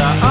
are